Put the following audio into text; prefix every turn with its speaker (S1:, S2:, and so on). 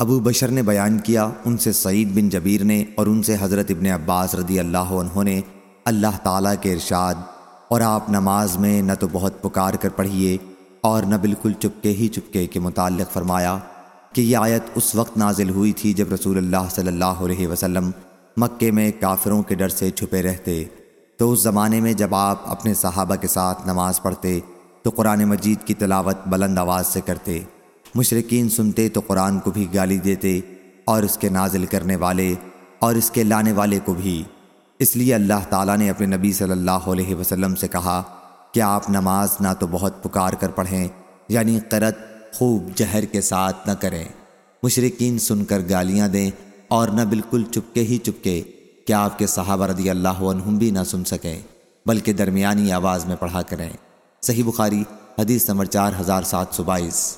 S1: ابو بشر نے بیان کیا، ان سے سعید بن جبیر نے اور ان سے حضرت ابن عباس رضی اللہ عنہ نے اللہ تعالیٰ کے ارشاد، اور آپ نماز میں نہ تو بہت پکار کر پڑھیے اور نہ بالکل چپکے ہی چپکے کے متعلق فرمایا کہ یہ آیت اس وقت نازل ہوئی تھی جب رسول اللہ صلی اللہ علیہ وسلم مکے میں کافروں کے ڈر سے چھپے رہتے۔ تو اس زمانے میں جب آپ اپنے صحابہ کے ساتھ نماز پڑھتے تو قرآن مجید کی تلاوت بلند آواز سے کرتے۔ مشرقین سنتے تو قرآن کو بھی گالی دیتے اور اس کے نازل کرنے والے اور اس کے لانے والے کو بھی۔ اس لیے اللہ تعالیٰ نے اپنے نبی صلی اللہ علیہ وسلم سے کہا کہ آپ نماز نہ تو بہت پکار کر پڑھیں یعنی قرت خوب جہر کے ساتھ نہ کریں۔ مشرقین سن کر گالیاں دیں اور نہ بالکل چپکے ہی چپکے کہ آپ کے صحابہ رضی اللہ عنہم بھی نہ سن سکیں، بلکہ درمیانی آواز میں پڑھا کریں۔ صحیح بخاری، حدیث نمبر چار ہزار سات سو بائیس۔